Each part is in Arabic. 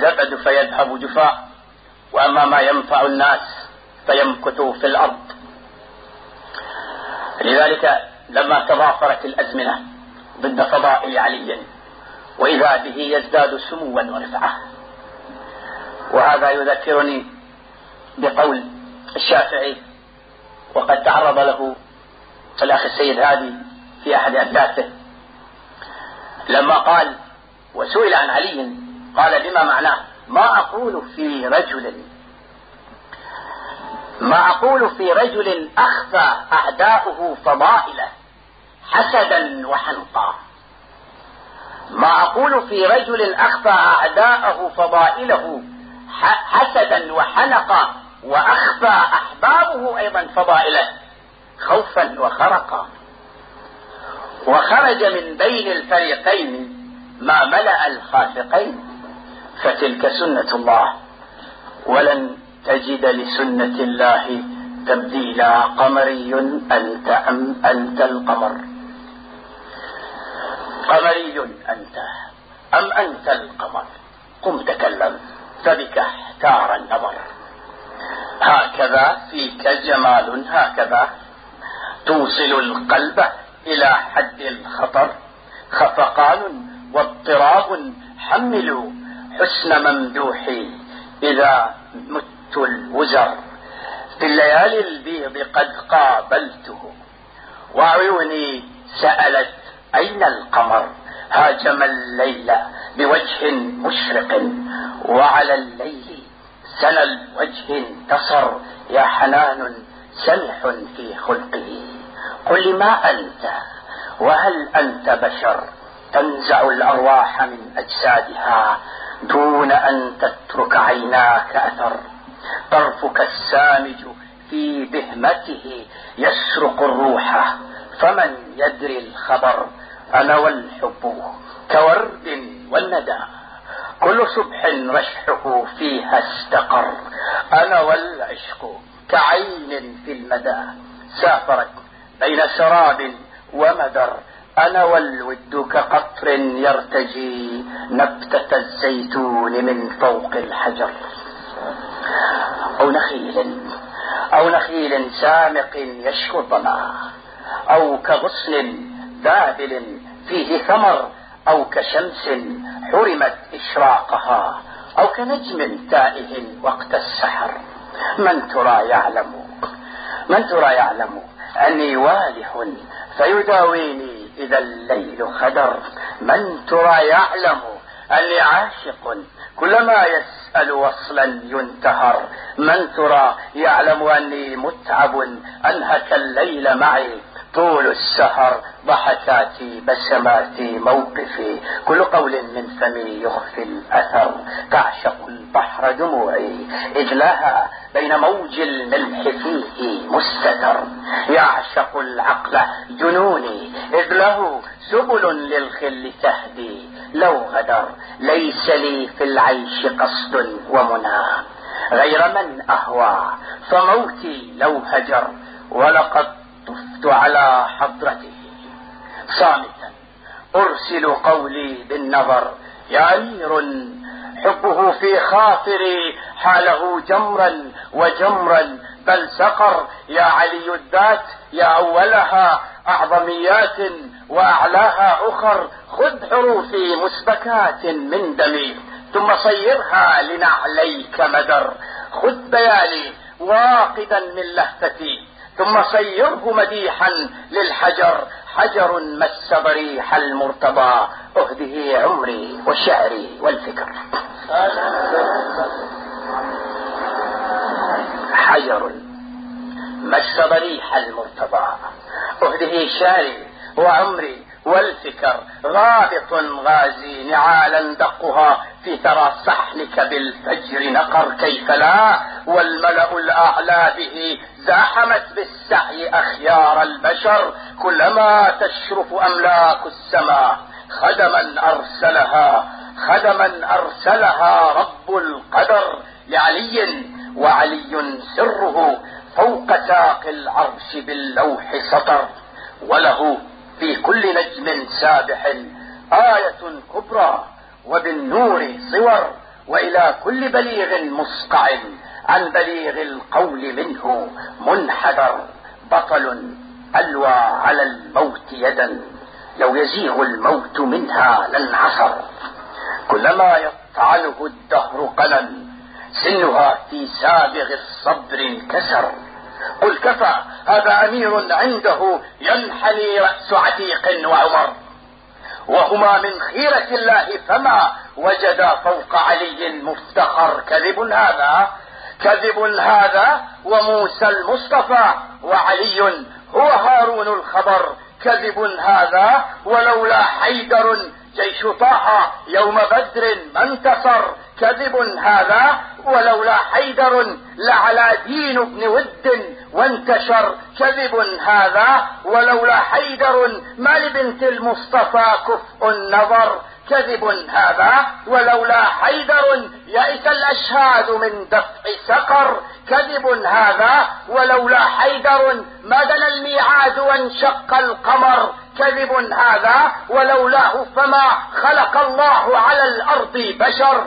الزبد فيذهب جفاء وأما ما ينفع الناس فيمكث في الأرض. لذلك لما تضافرت الأزمنة ضد فضائل علي وإذا به يزداد سموا ورفعة. وهذا يذكرني بقول الشافعي وقد تعرض له الأخ السيد هادي في أحد أحداثه لما قال وسئل عن علي قال بما معناه؟ ما أقول في رجل. ما أقول في رجل أخفى أعداؤه فضائله حسدا وحنقا ما أقول في رجل أخفى أعداءه فضائله حسدا وحنقا وأخفى أحبابه أيضا فضائله خوفا وخرقا. وخرج من بين الفريقين ما ملأ الخافقين. فتلك سنة الله. ولن تجد لسنة الله تبديلا قمري أنت أم أنت القمر. قمري أنت أم أنت القمر. قم تكلم. فبك احتار النظر. هكذا فيك جمال. هكذا توصل القلب إلى حد الخطر. خفقان واضطراب حملوا حسن ممدوحي إذا مت الوزر. في الليالي البيض قد قابلته وعيوني سألت أين القمر؟ هاجم الليل بوجه مشرق وعلى الليل سنى الوجه انتصر. يا حنان سمح في خلقه. قل ما أنت؟ وهل أنت بشر تنزع الأرواح من أجسادها؟ دون أن تترك عيناك أثر. طرفك السامج في بهمته يسرق الروح. فمن يدري الخبر أنا والحب كورد والندى. كل صبح رشحه فيها استقر. أنا والعشق كعين في المدى. سافرت بين سراب ومدر. أنا والود كقطر يرتجي نبتة الزيتون من فوق الحجر. أو نخيل أو نخيل سامق يشكو الظما أو كغصن ذابل فيه ثمر أو كشمس حرمت إشراقها أو كنجم تائه وقت السحر. من ترى يعلم؟ من ترى يعلم؟ أني والح فيداويني إذا الليل خدر من ترى يعلم أني عاشق. كلما يسأل وصلا ينتهر. من ترى يعلم أني متعب أنهك الليل معي. طول السهر ضحكاتي بسماتي موقفي. كل قول من فمي يخفي الأثر. تعشق البحر دموعي. إذ لها بين موج الملح فيه مستتر. يعشق العقل جنوني. له سبل للخل تهدي. لو غدر ليس لي في العيش قصد ومنى. غير من أهوى فموتي لو هجر. ولقد طفت على حضرته. صامتا أرسل قولي بالنظر. يعير حبه في خاطري. حاله جمرا وجمرا. بل سقر. يا علي الذات يا أولها. أعظميات وأعلاها أخر خذ حروفي مسبكات من دمي ثم صيرها لنعليك مدر. خذ بياني واقدا من لهفتي ثم صيره مديحا للحجر. حجر مس ضريح المرتضى أهده عمري وشعري والفكر. حجر مس ضريح المرتضى. أهده شعري وعمري والفكر غابط غازي نعالا دقها في ترى صحنك بالفجر نقر كيف لا والملأ الأعلى به زاحمت بالسعي أخيار البشر كلما تشرف أملاك السماء خدما أرسلها خدما أرسلها رب القدر لعلي وعلي سره فوق ساق العرش باللوح سطر وله في كل نجم سابح آية كبرى وبالنور صور وإلى كل بليغ مصقع عن بليغ القول منه منحدر. بطل ألوى على الموت يدا لو يزيغ الموت منها لانعصر. كلما يطعنه الدهر قلم سنها في سابغ الصبر انكسر. قل كفى هذا أمير عنده ينحني رأس عتيق وعمر. وهما من خيرة الله فما وجدا فوق علي مفتخر. كذب هذا كذب هذا وموسى المصطفى وعلي هو هارون الخبر كذب هذا ولولا حيدر جيش طه يوم بدر ما انتصر. كذب هذا ولولا حيدر لعلى دين ابن ود وانتشر كذب هذا ولولا حيدر ما لبنت المصطفى كفء النظر كذب هذا ولولا حيدر يئس الأشهاد من دفع سقر كذب هذا ولولا حيدر ما دنا الميعاد وانشق القمر كذب هذا ولولاه فما خلق الله على الأرض بشر.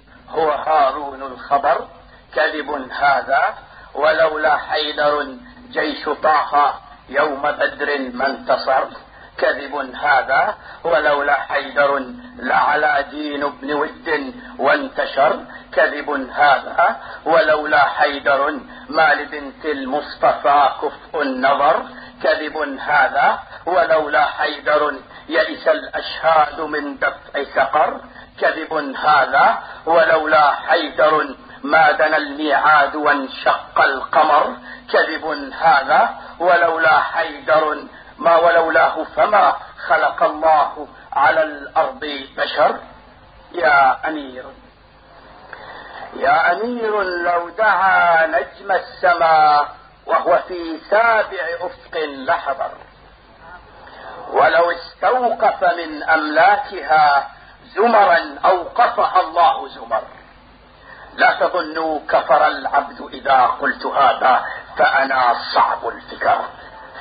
ولولا حيدر جيش طه يوم بدر ما انتصر كذب هذا ولولا حيدر لعلى دين ابن ود وانتشر كذب هذا ولولا حيدر ما لبنت المصطفى كفء النظر كذب هذا ولولا حيدر يئس الأشهاد من دفع سقر. كذب هذا ولولا حيدر ما دنا الميعاد وانشق القمر. كذب هذا ولولا حيدر ما ولولاه فما خلق الله على الأرض بشر. يا أمير يا أمير لو دعا نجم السماء وهو في سابع أفق لحضر. ولو استوقف من أملاكها زمرا أوقفها الله زمر. لا تظنوا كفر العبد إذا قلت هذا فأنا صعب الفكر.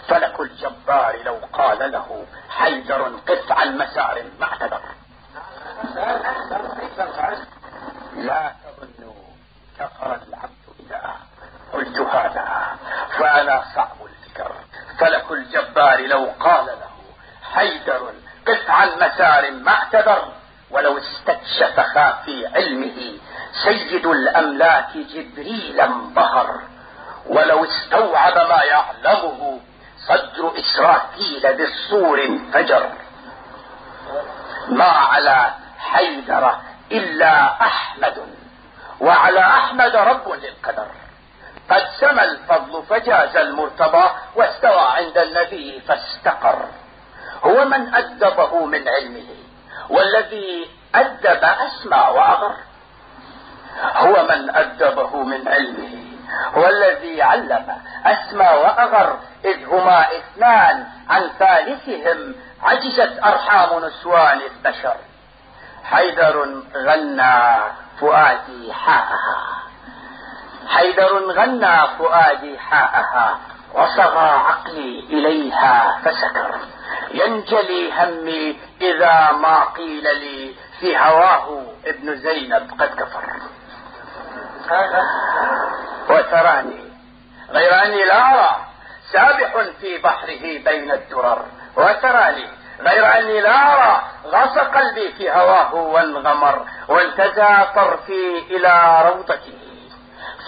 فلك الجبار لو قال له حيدر قف عن مسار ما اعتذر. لا تظنوا كفر العبد إذا قلت هذا فأنا صعب الفكر. فلك الجبار لو قال له حيدر قف عن مسار ما اعتذر. سيد الأملاك جبريل انبهر. ولو استوعب ما يعلمه صدر إسرافيل بالصور انفجر. ما على حيدر إلا أحمد. وعلى أحمد رب للقدر. قد سمى الفضل فجاز المرتضى واستوى عند النبي فاستقر. هو من أدبه من علمه والذي أدب أسمى وأغر. هو من أدبه من علمه هو الذي علم أسمى وأغر إذ هما إثنان عن ثالثهم عجزت أرحام نسوان البشر. حيدر غنى فؤادي حاءها حيدر غنى فؤادي حاءها وصغى عقلي إليها فسكر. ينجلي همي إذا ما قيل لي في هواه ابن زينب قد كفر. وتراني غير أني لا أرى سابح في بحره بين الدرر. وتراني غير أني لا أرى غص قلبي في هواه وانغمر وانتزى طرفي إلى روضته.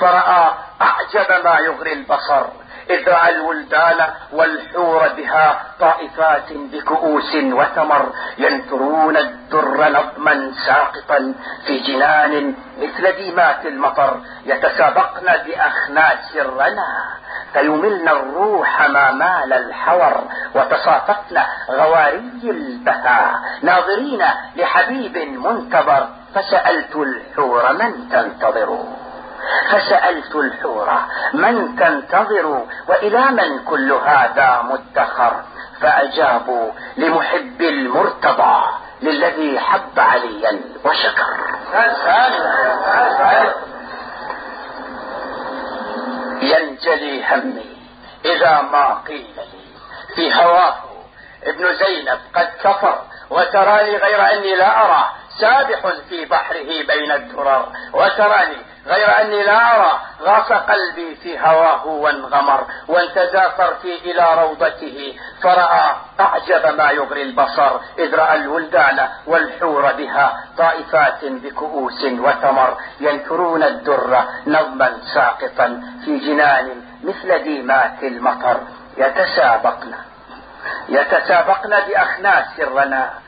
فرأى أعجب ما يغري البصر. رأى الولدان والحور بها طائفات بكؤوس وثمر ينثرون الدر نظما ساقطا في جنان مثل ديمات المطر يتسابقن بأخناس الرنا فيملن الروح ما مال الحور وتصافقن غواري البهاء ناظرين لحبيب منتظر فسألت الحور من تنتظر فسألت الحور من تنتظر وإلى من كل هذا مدخر؟ فأجابوا لمحب المرتضى للذي حب عليا وشكر. ينجلي همي إذا ما قيل لي في هواه ابن زينب قد كفر وتراني غير أني لا أرى سابح في بحره بين الدرر وتراني غير أني لا أرى غاص قلبي في هواه وانغمر. وانتزى طرفي إلى روضته فرأى أعجب ما يغري البصر. إذ رأى الولدان والحور بها طائفات بكؤوس وثمر ينثرون الدر نظما ساقطا في جنان مثل ديمات المطر. يتسابقن. يتسابقن بأخناس الرنا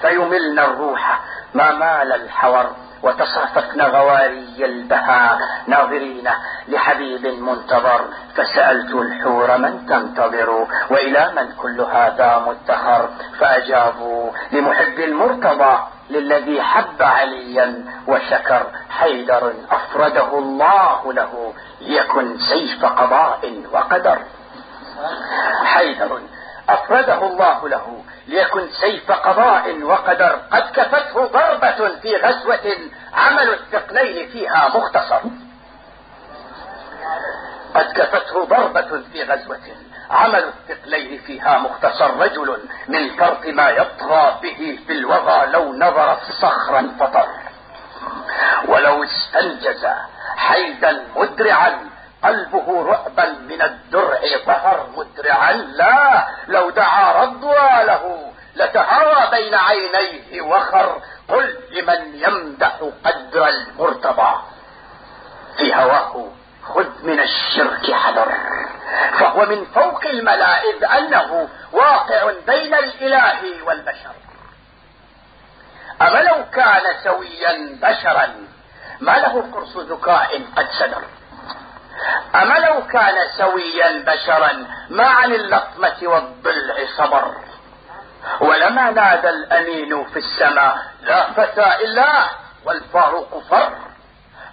فيملن الروح ما مال الحور وتصاففن غواري البهاء. ناظرين لحبيب منتظر فسألت الحور من تنتظر وإلى من كل هذا مدخر فأجابوا لمحب المرتضى للذي حب عليا وشكر. حيدر أفرده الله له ليكن سيف قضاء وقدر. حيدر أفرده الله له ليكن سيف قضاء وقدر. قد كفته ضربة في غزوة عمل الثقلين فيها مختصر. قد كفته ضربة في غزوة عمل الثقلين فيها مختصر. رجل من فرط ما يطغى به في الوغى لو نظرت صخرا فطر. ولو استنجز حيدا مدرعا قلبه رعبا من الدرع. ظهر مدرعا لا لو دعا رضوى له لتهوى بين عينيه وخر. قل لمن يمدح قدر المرتضى. في هواه خذ من الشرك حذر. فهو من فوق الملائذ أنه واقع بين الإله والبشر. أما لو كان سويا بشرا ما له قرص ذكاء قد سدر. أما لو كان سويا بشرا ما عن اللطمة والضلع صبر. ولما نادى الأمين في السماء لا فتى إلا والفاروق فر.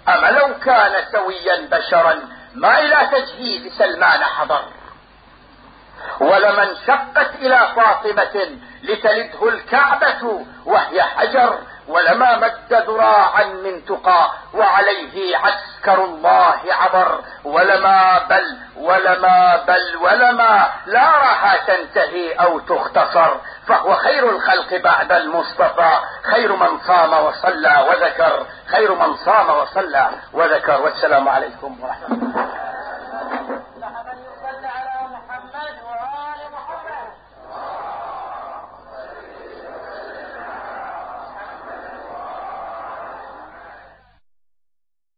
أما لو كان سويا بشرا ما إلى تجهيز سلمان حضر. ولمن شقت إلى فاطمة لتلده الكعبة وهي حجر ولما مد ذراعا من تقى وعليه عسكر الله عبر. ولما بل ولما بل ولما لا راها تنتهي أو تختصر. فهو خير الخلق بعد المصطفى. خير من صام وصلى وذكر. خير من صام وصلى وذكر. والسلام عليكم ورحمة الله.